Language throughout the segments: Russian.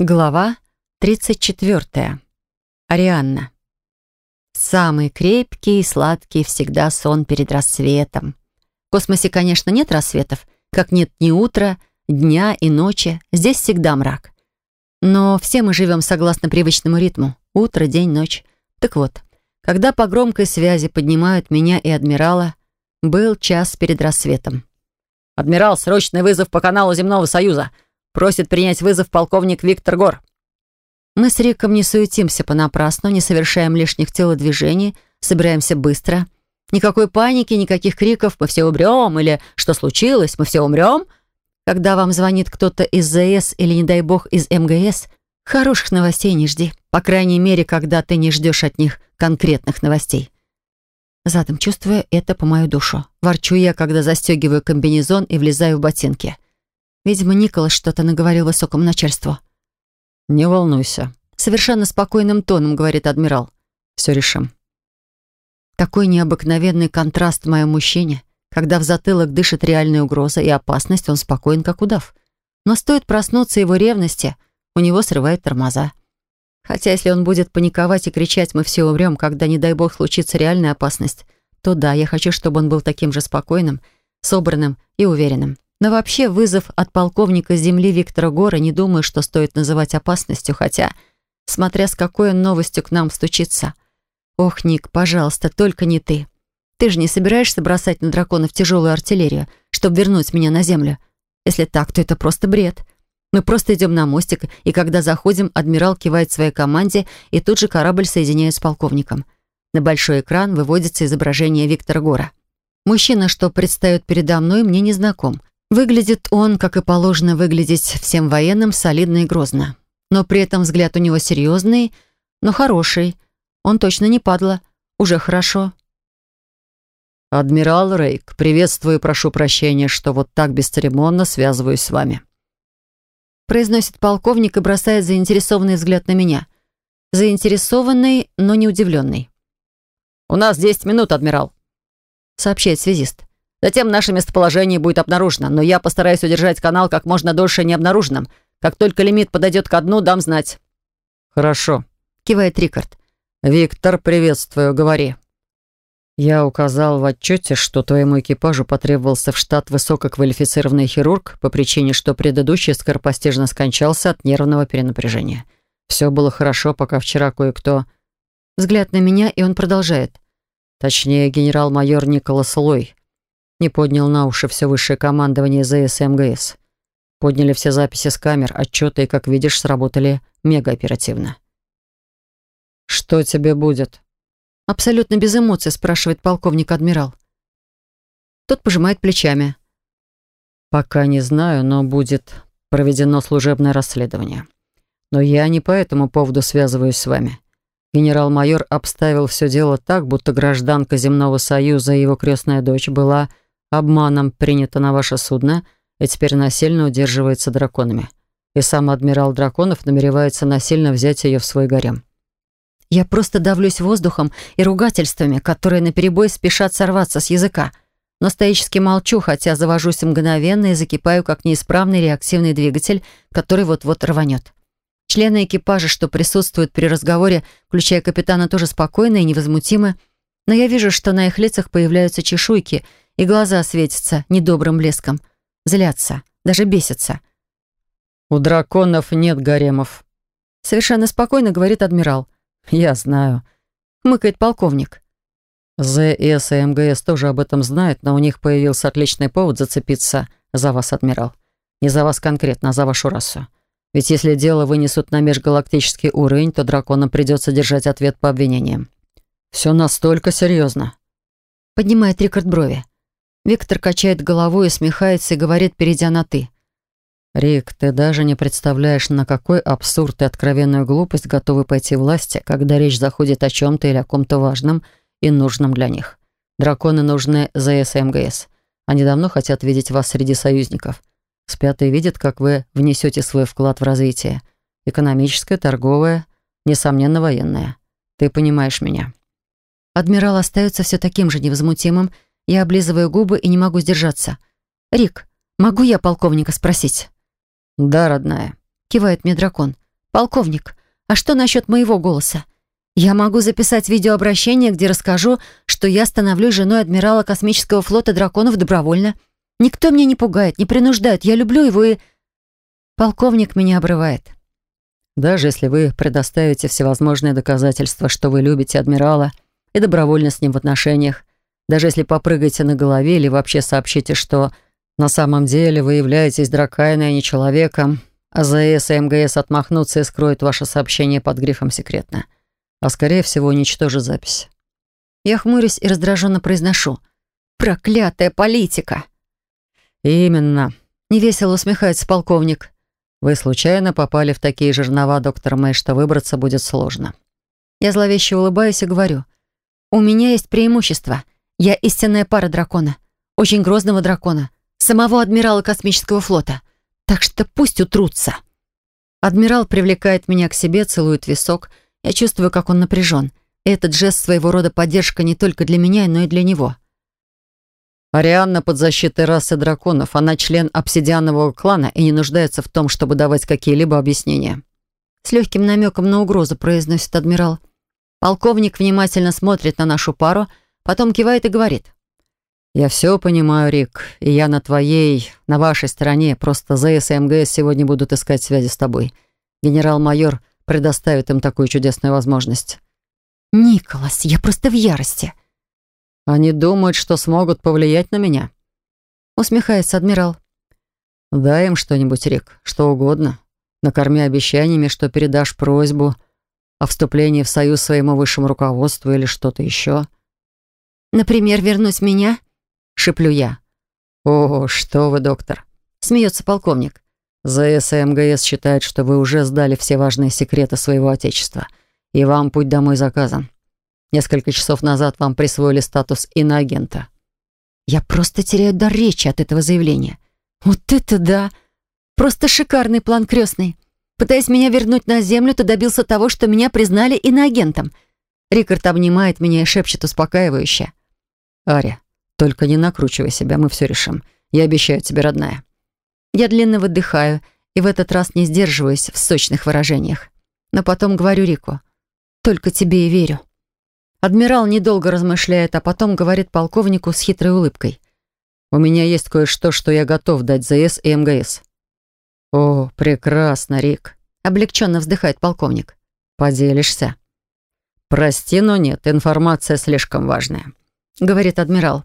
Глава 34. Арианна. Самый крепкий и сладкий всегда сон перед рассветом. В космосе, конечно, нет рассветов, как нет ни утра, дня и ночи. Здесь всегда мрак. Но все мы живем согласно привычному ритму. Утро, день, ночь. Так вот, когда по громкой связи поднимают меня и адмирала, был час перед рассветом. «Адмирал, срочный вызов по каналу Земного Союза!» Просит принять вызов полковник Виктор Гор. Мы с Риком не суетимся понапрасну, не совершаем лишних телодвижений, собираемся быстро. Никакой паники, никаких криков «мы все умрем» или «что случилось? Мы все умрем?» Когда вам звонит кто-то из ЗС или, не дай бог, из МГС, хороших новостей не жди. По крайней мере, когда ты не ждешь от них конкретных новостей. Задом чувствуя это по мою душу. Ворчу я, когда застегиваю комбинезон и влезаю в ботинки. Видимо, Николас что-то наговорил высокому начальству. «Не волнуйся», — совершенно спокойным тоном говорит адмирал. «Все решим». Такой необыкновенный контраст в моем мужчине. Когда в затылок дышит реальная угроза и опасность, он спокоен, как удав. Но стоит проснуться его ревности, у него срывает тормоза. Хотя если он будет паниковать и кричать «мы все умрем», когда, не дай бог, случится реальная опасность, то да, я хочу, чтобы он был таким же спокойным, собранным и уверенным. Но вообще вызов от полковника земли Виктора Гора не думаю, что стоит называть опасностью, хотя, смотря с какой он новостью к нам стучится. Ох, Ник, пожалуйста, только не ты. Ты же не собираешься бросать на драконов тяжелую артиллерию, чтобы вернуть меня на землю? Если так, то это просто бред. Мы просто идем на мостик, и когда заходим, адмирал кивает своей команде, и тут же корабль соединяется с полковником. На большой экран выводится изображение Виктора Гора. Мужчина, что предстает передо мной, мне не знаком. Выглядит он, как и положено выглядеть всем военным, солидно и грозно. Но при этом взгляд у него серьезный, но хороший. Он точно не падла. Уже хорошо. «Адмирал Рейк, приветствую и прошу прощения, что вот так бесцеремонно связываюсь с вами». Произносит полковник и бросает заинтересованный взгляд на меня. Заинтересованный, но не удивленный. «У нас 10 минут, адмирал», — сообщает связист. Затем наше местоположение будет обнаружено, но я постараюсь удержать канал как можно дольше необнаруженным. Как только лимит подойдет ко дну, дам знать». «Хорошо», — кивает Рикард. «Виктор, приветствую, говори». «Я указал в отчете, что твоему экипажу потребовался в штат высококвалифицированный хирург по причине, что предыдущий скоропостижно скончался от нервного перенапряжения. Все было хорошо, пока вчера кое-кто...» Взгляд на меня, и он продолжает. Точнее, генерал-майор Николас Лой не поднял на уши все высшее командование ЗС и МГС. Подняли все записи с камер, отчеты и, как видишь, сработали мега оперативно. «Что тебе будет?» Абсолютно без эмоций спрашивает полковник-адмирал. Тот пожимает плечами. «Пока не знаю, но будет проведено служебное расследование. Но я не по этому поводу связываюсь с вами. Генерал-майор обставил все дело так, будто гражданка Земного Союза и его крестная дочь была обманом принято на ваше судно и теперь насильно удерживается драконами. И сам адмирал драконов намеревается насильно взять ее в свой гарем. Я просто давлюсь воздухом и ругательствами, которые наперебой спешат сорваться с языка. Но стоически молчу, хотя завожусь мгновенно и закипаю, как неисправный реактивный двигатель, который вот-вот рванет. Члены экипажа, что присутствуют при разговоре, включая капитана, тоже спокойны и невозмутимы, но я вижу, что на их лицах появляются чешуйки — и глаза светятся недобрым блеском. Злятся, даже бесятся. «У драконов нет гаремов», — совершенно спокойно говорит адмирал. «Я знаю», — хмыкает полковник. ЗС и МГС тоже об этом знают, но у них появился отличный повод зацепиться за вас, адмирал. Не за вас конкретно, а за вашу расу. Ведь если дело вынесут на межгалактический уровень, то драконам придется держать ответ по обвинениям. Все настолько серьезно. Поднимает Рикард брови. Виктор качает головой, и смехается и говорит, перейдя на «ты». «Рик, ты даже не представляешь, на какой абсурд и откровенную глупость готовы пойти власти, когда речь заходит о чем-то или о ком-то важном и нужном для них. Драконы нужны ЗС и МГС. Они давно хотят видеть вас среди союзников. Спят и видят, как вы внесете свой вклад в развитие. Экономическое, торговое, несомненно, военное. Ты понимаешь меня». Адмирал остается все таким же невозмутимым, я облизываю губы и не могу сдержаться. «Рик, могу я полковника спросить?» «Да, родная», — кивает мне дракон. «Полковник, а что насчет моего голоса? Я могу записать видеообращение, где расскажу, что я становлюсь женой адмирала космического флота драконов добровольно. Никто меня не пугает, не принуждает. Я люблю его и...» Полковник меня обрывает. «Даже если вы предоставите всевозможные доказательства, что вы любите адмирала и добровольно с ним в отношениях, даже если попрыгаете на голове или вообще сообщите, что на самом деле вы являетесь дракайной, а не человеком, АЗС и МГС отмахнутся и скроют ваше сообщение под грифом «секретно» а скорее всего уничтожит запись. Я хмурюсь и раздраженно произношу. «Проклятая политика!» «Именно», — невесело усмехается полковник. «Вы случайно попали в такие жернова, доктор Мэй, что выбраться будет сложно». Я зловеще улыбаюсь и говорю. «У меня есть преимущество. Я истинная пара дракона. Очень грозного дракона. Самого адмирала космического флота. Так что пусть утрутся». Адмирал привлекает меня к себе, целует висок — я чувствую, как он напряжен. Этот жест своего рода поддержка не только для меня, но и для него. Арианна под защитой расы драконов. Она член обсидианового клана и не нуждается в том, чтобы давать какие-либо объяснения. С легким намеком на угрозу произносит адмирал. Полковник внимательно смотрит на нашу пару, потом кивает и говорит. «Я все понимаю, Рик, и я на твоей, на вашей стороне. Просто ЗС и МГС сегодня будут искать связи с тобой. Генерал-майор предоставит им такую чудесную возможность. «Николас, я просто в ярости». «Они думают, что смогут повлиять на меня?» Усмехается адмирал. «Дай им что-нибудь, Рик, что угодно. Накорми обещаниями, что передашь просьбу о вступлении в союз своему высшему руководству или что-то еще». «Например, вернуть меня?» — шеплю я. «О, что вы, доктор!» — смеется полковник. ЗС и МГС считают, что вы уже сдали все важные секреты своего отечества, и вам путь домой заказан. Несколько часов назад вам присвоили статус иноагента. Я просто теряю дар речи от этого заявления. Вот это да! Просто шикарный план крестный. Пытаясь меня вернуть на землю, ты добился того, что меня признали иноагентом. Рикард обнимает меня и шепчет успокаивающе. «Ария, только не накручивай себя, мы все решим. Я обещаю тебе, родная. Я длинно выдыхаю и в этот раз не сдерживаюсь в сочных выражениях. Но потом говорю Рику. «Только тебе и верю». Адмирал недолго размышляет, а потом говорит полковнику с хитрой улыбкой. «У меня есть кое-что, что я готов дать ЗС и МГС». «О, прекрасно, Рик», — облегченно вздыхает полковник. «Поделишься?» «Прости, но нет, информация слишком важная», — говорит адмирал.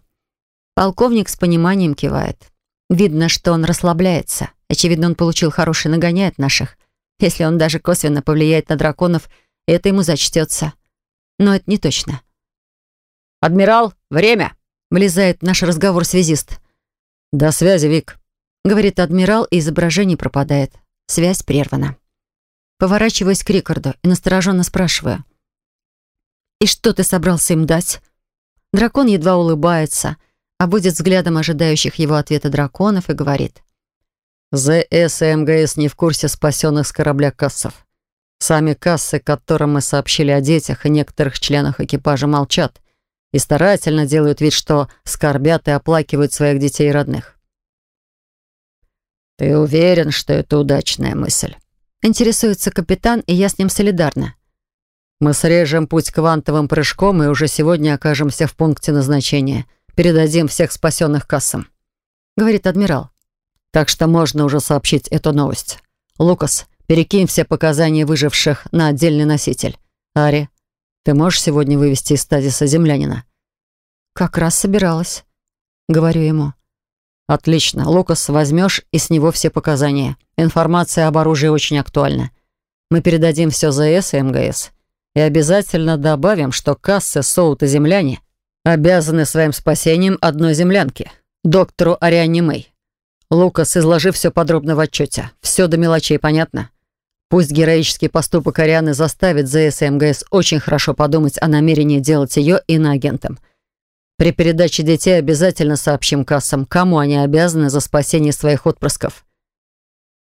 Полковник с пониманием кивает. Видно, что он расслабляется. Очевидно, он получил хороший нагоняй от наших. Если он даже косвенно повлияет на драконов, это ему зачтется. Но это не точно. «Адмирал, время!» — влезает в наш разговор связист. «До связи, Вик», — говорит адмирал, и изображение пропадает. Связь прервана. Поворачиваюсь к Рикарду и настороженно спрашиваю. «И что ты собрался им дать?» Дракон едва улыбается — обводит взглядом ожидающих его ответа драконов и говорит. «ЗС и МГС не в курсе спасенных с корабля кассов. Сами кассы, которым мы сообщили о детях и некоторых членах экипажа, молчат и старательно делают вид, что скорбят и оплакивают своих детей и родных». «Ты уверен, что это удачная мысль?» Интересуется капитан, и я с ним солидарна. «Мы срежем путь квантовым прыжком и уже сегодня окажемся в пункте назначения» передадим всех спасенных кассам», — говорит адмирал. «Так что можно уже сообщить эту новость. Лукас, перекинь все показания выживших на отдельный носитель. Ари, ты можешь сегодня вывести из стазиса землянина?» «Как раз собиралась», — говорю ему. «Отлично. Лукас, возьмешь и с него все показания. Информация об оружии очень актуальна. Мы передадим все ЗС и МГС. И обязательно добавим, что кассы, соут и земляне обязаны своим спасением одной землянке, доктору Ариане Мэй. Лукас, изложи все подробно в отчете. Все до мелочей понятно? Пусть героический поступок Арианы заставит ЗС и МГС очень хорошо подумать о намерении делать ее иноагентом. При передаче детей обязательно сообщим кассам, кому они обязаны за спасение своих отпрысков.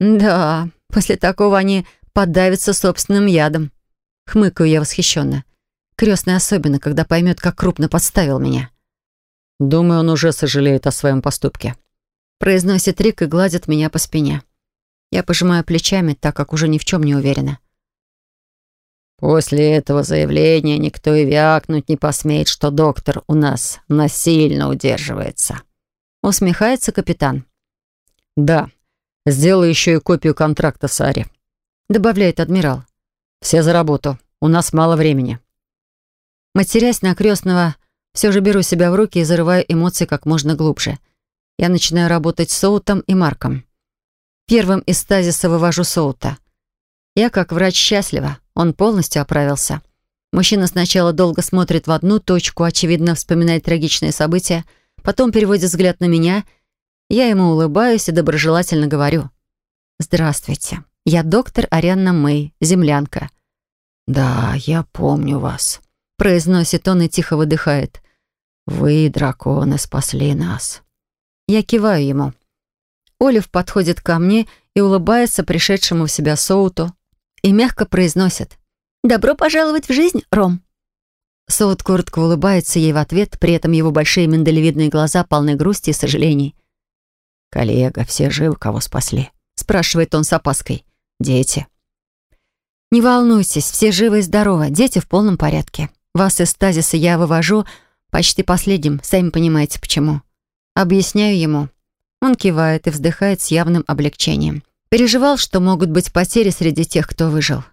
«Да, после такого они подавятся собственным ядом», — хмыкаю я восхищенно. Крестный особенно, когда поймет, как крупно подставил меня. «Думаю, он уже сожалеет о своем поступке», произносит Рик и гладит меня по спине. Я пожимаю плечами, так как уже ни в чем не уверена. После этого заявления никто и вякнуть не посмеет, что доктор у нас насильно удерживается. Усмехается капитан. Да, сделаю еще и копию контракта Саре. Добавляет адмирал. Все за работу. У нас мало времени. Матерясь на крестного, все же беру себя в руки и зарываю эмоции как можно глубже. Я начинаю работать с Соутом и Марком. Первым из стазиса вывожу Соута. Я, как врач, счастлива. Он полностью оправился. Мужчина сначала долго смотрит в одну точку, очевидно, вспоминает трагичные события, потом переводит взгляд на меня. Я ему улыбаюсь и доброжелательно говорю. «Здравствуйте. Я доктор Арианна Мэй, землянка». «Да, я помню вас», — произносит он и тихо выдыхает. «Вы, драконы, спасли нас». Я киваю ему. Олив подходит ко мне и улыбается пришедшему в себя Соуту и мягко произносит «Добро пожаловать в жизнь, Ром». Соут коротко улыбается ей в ответ, при этом его большие миндалевидные глаза полны грусти и сожалений. «Коллега, все живы, кого спасли?» — спрашивает он с опаской. «Дети?» «Не волнуйтесь, все живы и здоровы, дети в полном порядке. Вас из стазиса я вывожу почти последним, сами понимаете почему. Объясняю ему. Он кивает и вздыхает с явным облегчением. Переживал, что могут быть потери среди тех, кто выжил.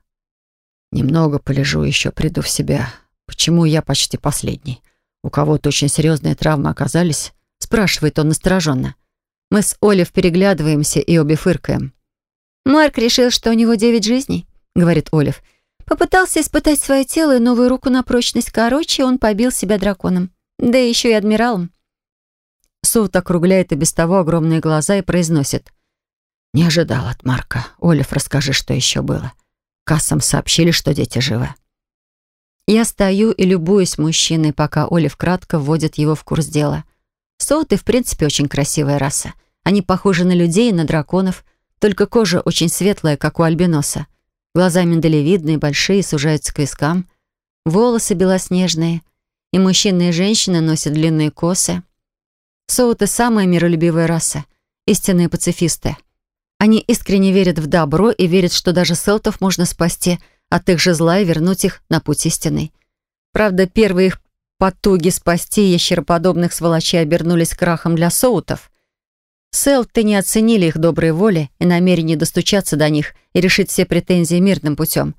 «Немного полежу, еще приду в себя. Почему я почти последний? У кого-то очень серьезные травмы оказались?» Спрашивает он настороженно. Мы с Олив переглядываемся и обе фыркаем. «Марк решил, что у него девять жизней», — говорит Олив. «Попытался испытать свое тело и новую руку на прочность. Короче, он побил себя драконом. Да еще и адмиралом». Соут округляет и без того огромные глаза и произносит. «Не ожидал от Марка. Олив, расскажи, что еще было. Кассам сообщили, что дети живы». Я стою и любуюсь мужчиной, пока Олив кратко вводит его в курс дела. Соуты, в принципе, очень красивая раса. Они похожи на людей и на драконов, только кожа очень светлая, как у альбиноса. Глаза миндалевидные, большие, сужаются к вискам. Волосы белоснежные. И мужчины, и женщины носят длинные косы. Соуты — самая миролюбивая раса. Истинные пацифисты. Они искренне верят в добро и верят, что даже селтов можно спасти от их же зла и вернуть их на путь истинный. Правда, первые их потуги спасти ящероподобных сволочей обернулись крахом для соутов. Селты не оценили их доброй воли и намерение достучаться до них и решить все претензии мирным путем.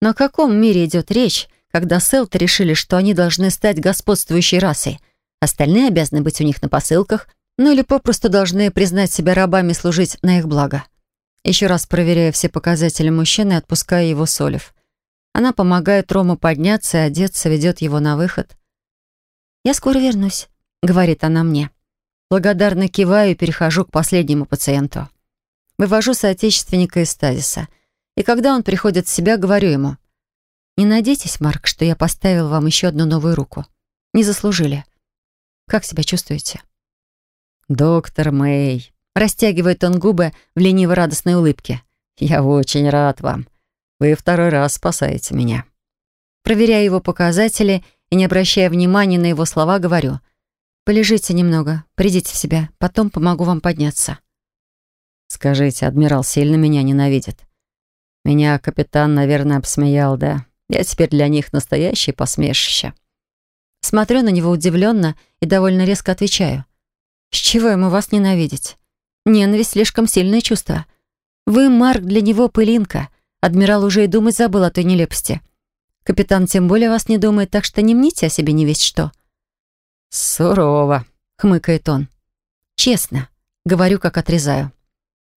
Но о каком мире идет речь, когда селты решили, что они должны стать господствующей расой? Остальные обязаны быть у них на посылках — ну или попросту должны признать себя рабами и служить на их благо. Еще раз проверяя все показатели мужчины, отпуская его солив. Она помогает Рому подняться и одеться, ведет его на выход. «Я скоро вернусь», — говорит она мне. Благодарно киваю и перехожу к последнему пациенту. Вывожу соотечественника из стазиса. И когда он приходит в себя, говорю ему. «Не надейтесь, Марк, что я поставил вам еще одну новую руку. Не заслужили. Как себя чувствуете?» «Доктор Мэй», — растягивает он губы в лениво-радостной улыбке. «Я очень рад вам. Вы второй раз спасаете меня». Проверяя его показатели и не обращая внимания на его слова, говорю. «Полежите немного, придите в себя, потом помогу вам подняться». «Скажите, адмирал сильно меня ненавидит?» «Меня капитан, наверное, обсмеял, да? Я теперь для них настоящее посмешище». Смотрю на него удивленно и довольно резко отвечаю. С чего ему вас ненавидеть? Ненависть — слишком сильное чувство. Вы, Марк, для него пылинка. Адмирал уже и думать забыл о той нелепости. Капитан тем более вас не думает, так что не мните о себе не весь что». «Сурово», — хмыкает он. «Честно», — говорю, как отрезаю.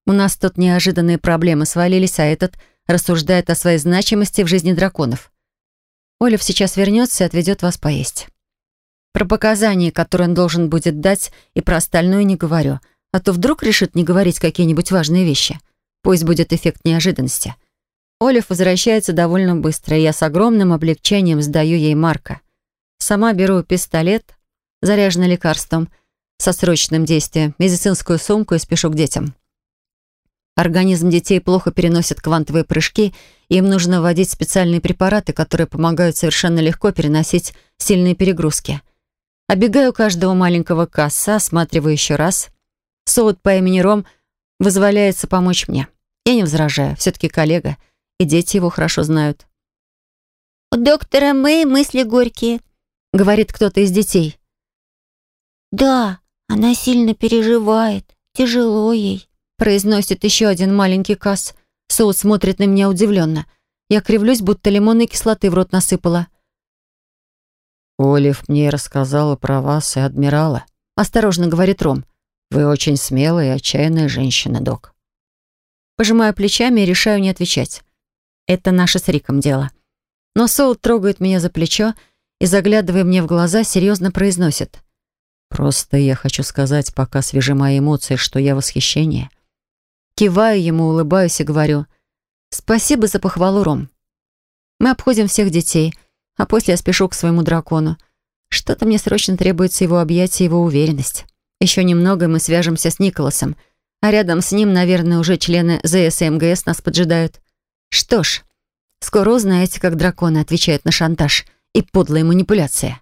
«У нас тут неожиданные проблемы свалились, а этот рассуждает о своей значимости в жизни драконов. Олив сейчас вернется и отведет вас поесть». Про показания, которые он должен будет дать, и про остальное не говорю. А то вдруг решит не говорить какие-нибудь важные вещи. Пусть будет эффект неожиданности. Олив возвращается довольно быстро, и я с огромным облегчением сдаю ей Марка. Сама беру пистолет, заряженный лекарством, со срочным действием, медицинскую сумку и спешу к детям. Организм детей плохо переносит квантовые прыжки, им нужно вводить специальные препараты, которые помогают совершенно легко переносить сильные перегрузки — Обегаю каждого маленького касса, осматриваю еще раз. Соут по имени Ром вызволяется помочь мне. Я не возражаю, все-таки коллега, и дети его хорошо знают. «У доктора Мэй мысли горькие», — говорит кто-то из детей. «Да, она сильно переживает, тяжело ей», — произносит еще один маленький Касс. Соус смотрит на меня удивленно. Я кривлюсь, будто лимонной кислоты в рот насыпала. «Олив мне рассказала про вас и адмирала», — осторожно говорит Ром. «Вы очень смелая и отчаянная женщина, док». Пожимаю плечами и решаю не отвечать. Это наше с Риком дело. Но Соул трогает меня за плечо и, заглядывая мне в глаза, серьезно произносит. «Просто я хочу сказать, пока свежи мои эмоции, что я восхищение». Киваю ему, улыбаюсь и говорю. «Спасибо за похвалу, Ром». Мы обходим всех детей — а после я спешу к своему дракону. Что-то мне срочно требуется его объятие его уверенность. Еще немного, и мы свяжемся с Николасом. А рядом с ним, наверное, уже члены ЗС и МГС нас поджидают. Что ж, скоро узнаете, как драконы отвечают на шантаж и подлые манипуляции.